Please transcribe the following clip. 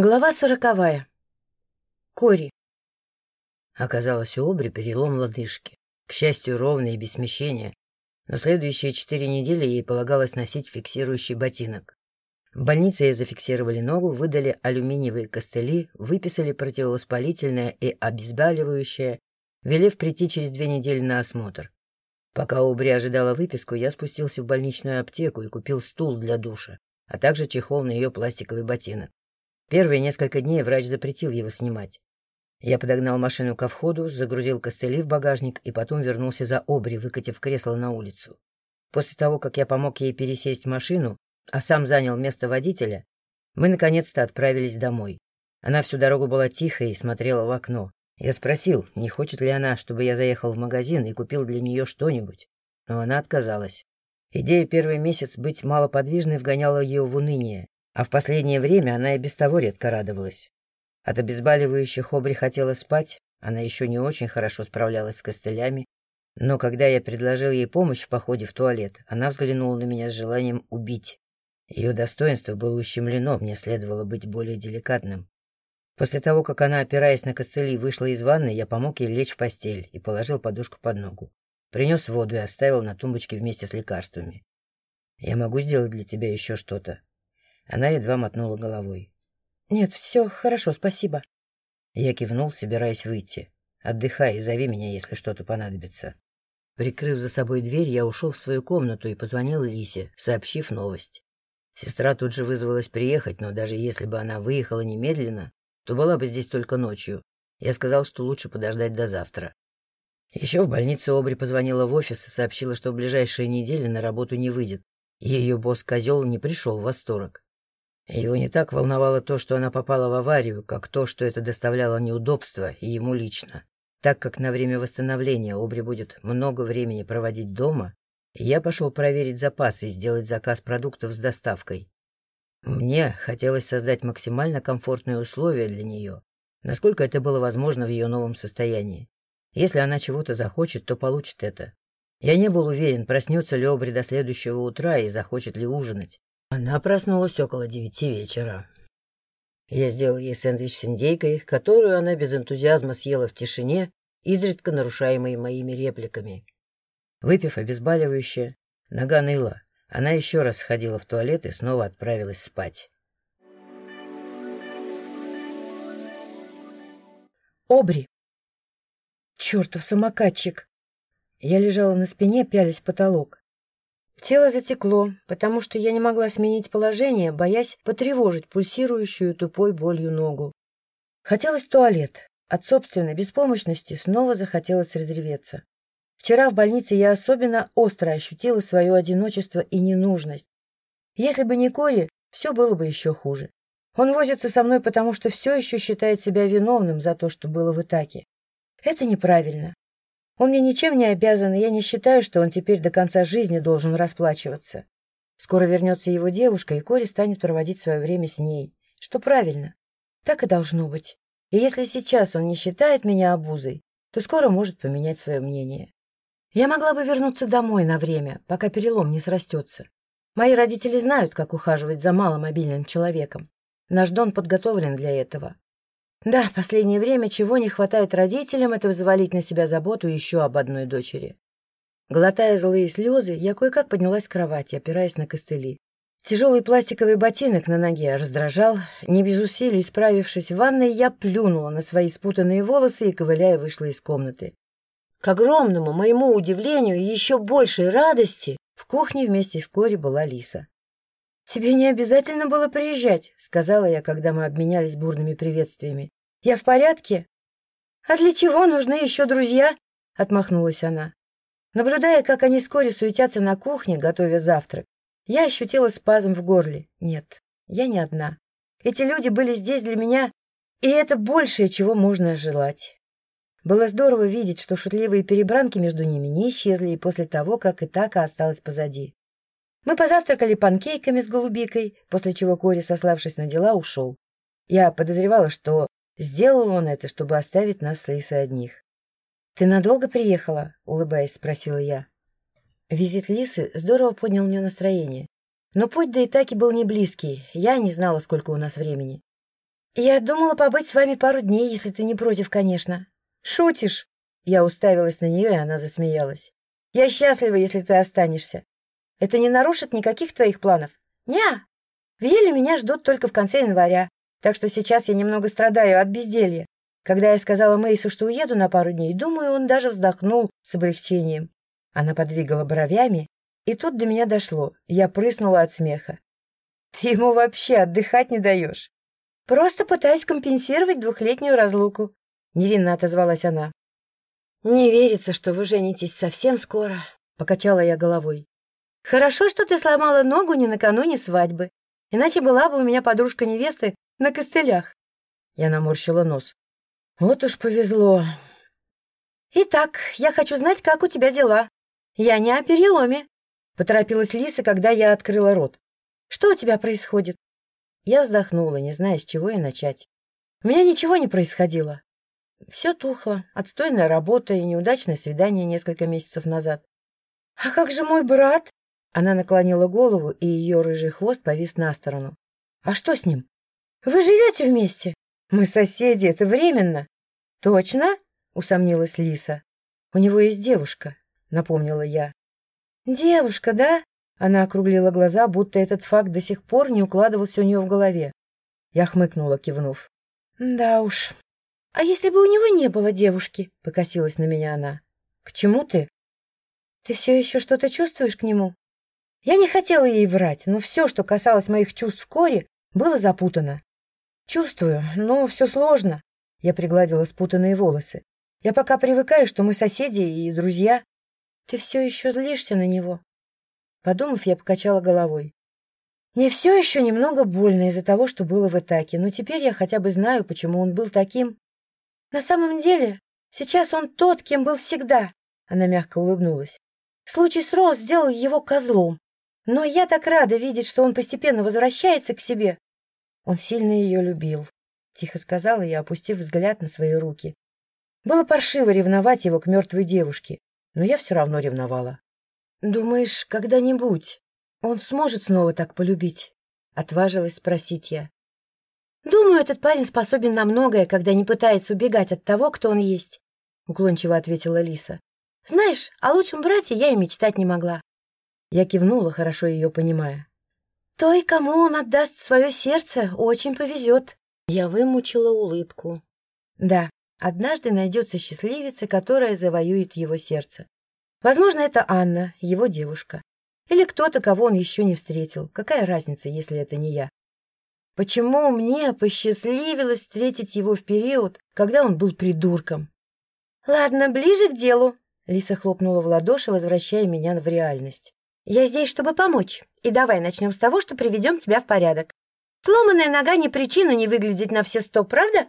Глава сороковая. Кори. Оказалось, у Обри перелом лодыжки. К счастью, ровный и без смещения. На следующие четыре недели ей полагалось носить фиксирующий ботинок. В больнице ей зафиксировали ногу, выдали алюминиевые костыли, выписали противовоспалительное и обезболивающее, велев прийти через две недели на осмотр. Пока Обри ожидала выписку, я спустился в больничную аптеку и купил стул для душа, а также чехол на ее пластиковый ботинок. Первые несколько дней врач запретил его снимать. Я подогнал машину ко входу, загрузил костыли в багажник и потом вернулся за обри, выкатив кресло на улицу. После того, как я помог ей пересесть в машину, а сам занял место водителя, мы наконец-то отправились домой. Она всю дорогу была тихой и смотрела в окно. Я спросил, не хочет ли она, чтобы я заехал в магазин и купил для нее что-нибудь, но она отказалась. Идея первый месяц быть малоподвижной вгоняла ее в уныние, а в последнее время она и без того редко радовалась. От обезболивающих Обри хотела спать, она еще не очень хорошо справлялась с костылями, но когда я предложил ей помощь в походе в туалет, она взглянула на меня с желанием убить. Ее достоинство было ущемлено, мне следовало быть более деликатным. После того, как она, опираясь на костыли, вышла из ванны, я помог ей лечь в постель и положил подушку под ногу. Принес воду и оставил на тумбочке вместе с лекарствами. «Я могу сделать для тебя еще что-то?» Она едва мотнула головой. «Нет, все хорошо, спасибо». Я кивнул, собираясь выйти. «Отдыхай и зови меня, если что-то понадобится». Прикрыв за собой дверь, я ушел в свою комнату и позвонил Лисе, сообщив новость. Сестра тут же вызвалась приехать, но даже если бы она выехала немедленно, то была бы здесь только ночью. Я сказал, что лучше подождать до завтра. Еще в больнице Обри позвонила в офис и сообщила, что в ближайшие недели на работу не выйдет. Ее босс-козел не пришел в восторг. Его не так волновало то, что она попала в аварию, как то, что это доставляло неудобства и ему лично. Так как на время восстановления Обри будет много времени проводить дома, я пошел проверить запасы и сделать заказ продуктов с доставкой. Мне хотелось создать максимально комфортные условия для нее, насколько это было возможно в ее новом состоянии. Если она чего-то захочет, то получит это. Я не был уверен, проснется ли Обри до следующего утра и захочет ли ужинать. Она проснулась около девяти вечера. Я сделал ей сэндвич с индейкой, которую она без энтузиазма съела в тишине, изредка нарушаемой моими репликами. Выпив обезболивающее, нога ныла. Она еще раз сходила в туалет и снова отправилась спать. Обри. Чертов самокатчик. Я лежала на спине, пялись в потолок. Тело затекло, потому что я не могла сменить положение, боясь потревожить пульсирующую тупой болью ногу. Хотелось в туалет. От собственной беспомощности снова захотелось разреветься. Вчера в больнице я особенно остро ощутила свое одиночество и ненужность. Если бы не Кори, все было бы еще хуже. Он возится со мной, потому что все еще считает себя виновным за то, что было в Итаке. Это неправильно. Он мне ничем не обязан, и я не считаю, что он теперь до конца жизни должен расплачиваться. Скоро вернется его девушка, и Кори станет проводить свое время с ней. Что правильно. Так и должно быть. И если сейчас он не считает меня обузой, то скоро может поменять свое мнение. Я могла бы вернуться домой на время, пока перелом не срастется. Мои родители знают, как ухаживать за маломобильным человеком. Наш Дон подготовлен для этого. Да, в последнее время чего не хватает родителям, это взвалить на себя заботу еще об одной дочери. Глотая злые слезы, я кое-как поднялась с кровати, опираясь на костыли. Тяжелый пластиковый ботинок на ноге раздражал. Не без усилий справившись в ванной, я плюнула на свои спутанные волосы и, ковыляя, вышла из комнаты. К огромному моему удивлению и еще большей радости в кухне вместе с Кори была Лиса. «Тебе не обязательно было приезжать», — сказала я, когда мы обменялись бурными приветствиями. «Я в порядке?» «А для чего нужны еще друзья?» — отмахнулась она. Наблюдая, как они вскоре суетятся на кухне, готовя завтрак, я ощутила спазм в горле. Нет, я не одна. Эти люди были здесь для меня, и это большее, чего можно желать. Было здорово видеть, что шутливые перебранки между ними не исчезли и после того, как Итака осталась позади. Мы позавтракали панкейками с голубикой, после чего Кори, сославшись на дела, ушел. Я подозревала, что сделал он это, чтобы оставить нас с Лисой одних. — Ты надолго приехала? — улыбаясь, спросила я. Визит Лисы здорово поднял мне настроение. Но путь до Итаки был не близкий, я не знала, сколько у нас времени. Я думала побыть с вами пару дней, если ты не против, конечно. Шутишь? Я уставилась на нее, и она засмеялась. Я счастлива, если ты останешься. Это не нарушит никаких твоих планов? Ня. В Еле меня ждут только в конце января, так что сейчас я немного страдаю от безделья. Когда я сказала Мейсу, что уеду на пару дней, думаю, он даже вздохнул с облегчением. Она подвигала бровями, и тут до меня дошло. Я прыснула от смеха. Ты ему вообще отдыхать не даешь. Просто пытаюсь компенсировать двухлетнюю разлуку, невинно отозвалась она. Не верится, что вы женитесь совсем скоро, покачала я головой. Хорошо, что ты сломала ногу не накануне свадьбы, иначе была бы у меня подружка невесты на костылях. Я наморщила нос. Вот уж повезло. Итак, я хочу знать, как у тебя дела. Я не о переломе. Поторопилась Лиса, когда я открыла рот. Что у тебя происходит? Я вздохнула, не зная, с чего и начать. У меня ничего не происходило. Все тухло, отстойная работа и неудачное свидание несколько месяцев назад. — А как же мой брат? Она наклонила голову, и ее рыжий хвост повис на сторону. — А что с ним? — Вы живете вместе? Мы соседи, это временно. — Точно? — усомнилась Лиса. — У него есть девушка, — напомнила я. — Девушка, да? Она округлила глаза, будто этот факт до сих пор не укладывался у нее в голове. Я хмыкнула, кивнув. «Да уж. А если бы у него не было девушки?» — покосилась на меня она. «К чему ты?» «Ты все еще что-то чувствуешь к нему?» Я не хотела ей врать, но все, что касалось моих чувств Кори, было запутано. «Чувствую, но все сложно», — я пригладила спутанные волосы. «Я пока привыкаю, что мы соседи и друзья. Ты все еще злишься на него?» Подумав, я покачала головой. Мне все еще немного больно из-за того, что было в Итаке, но теперь я хотя бы знаю, почему он был таким. На самом деле, сейчас он тот, кем был всегда. Она мягко улыбнулась. Случай с Роз сделал его козлом. Но я так рада видеть, что он постепенно возвращается к себе. Он сильно ее любил, — тихо сказала я, опустив взгляд на свои руки. Было паршиво ревновать его к мертвой девушке, но я все равно ревновала. «Думаешь, когда-нибудь он сможет снова так полюбить?» — отважилась спросить я. «Думаю, этот парень способен на многое, когда не пытается убегать от того, кто он есть», — уклончиво ответила Лиса. «Знаешь, о лучшем брате я и мечтать не могла». Я кивнула, хорошо ее понимая. «Той, кому он отдаст свое сердце, очень повезет». Я вымучила улыбку. «Да, однажды найдется счастливица, которая завоюет его сердце. Возможно, это Анна, его девушка. Или кто-то, кого он еще не встретил. Какая разница, если это не я? Почему мне посчастливилось встретить его в период, когда он был придурком? Ладно, ближе к делу. Лиса хлопнула в ладоши, возвращая меня в реальность. Я здесь, чтобы помочь. И давай начнем с того, что приведем тебя в порядок. Сломанная нога не причина не выглядеть на все сто, правда?